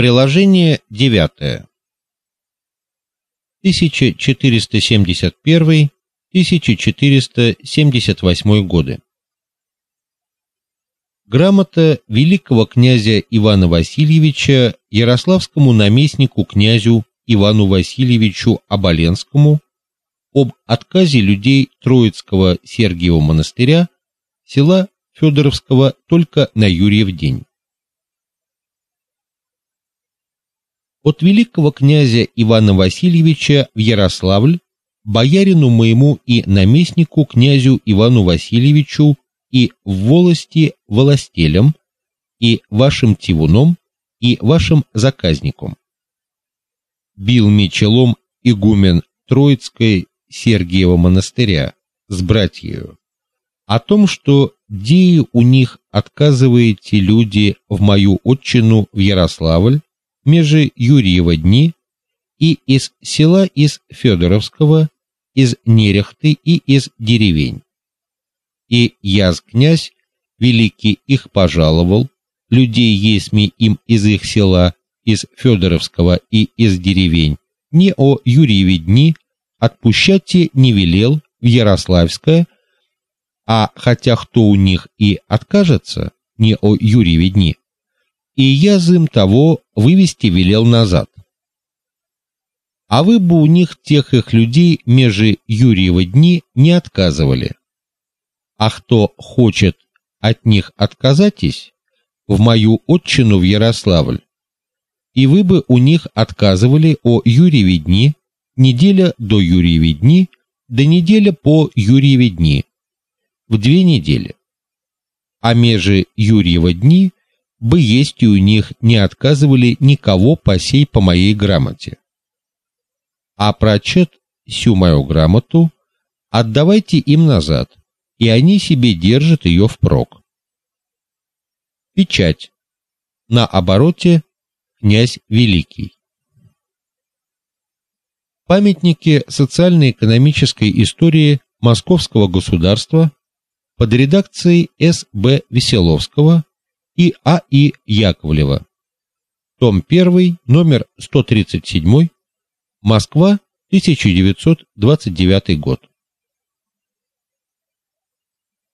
Приложение 9. 1471-1478 годы. Грамота великого князя Ивана Васильевича ярославскому наместнику князю Ивану Васильевичу Оболенскому об отказе людей Троицкого Сергиева монастыря села Федоровского только на Юрьев день. От великого князя Ивана Васильевича в Ярославль боярину моему и наместнику князю Ивану Васильевичу и в волости властелям и вашим тивуном и вашим заказником. Бил мечелом игумен Троицкой Сергиева монастыря с братьею о том, что деи у них отказываете люди в мою отчину в Ярославль межи Юрьева дни и из села из Федоровского, из Нерехты и из деревень. И яз князь великий их пожаловал, людей есми им из их села, из Федоровского и из деревень, не о Юрьеве дни отпущайте не велел в Ярославское, а хотя кто у них и откажется, не о Юрьеве дни, и я зым того вывести велел назад. А вы бы у них тех их людей межи Юрьевы дни не отказывали. А кто хочет от них отказатись в мою отчину в Ярославль, и вы бы у них отказывали о Юрьеве дни, неделя до Юрьеве дни, до неделя по Юрьеве дни, в две недели. А межи Юрьева дни бы есть и у них не отказывали никого по сей по моей грамоте. А прочет всю мою грамоту отдавайте им назад, и они себе держат ее впрок. Печать. На обороте князь Великий. Памятники социально-экономической истории Московского государства под редакцией С.Б. Веселовского и А.И. Яковлева. Том 1, номер 137, Москва, 1929 год.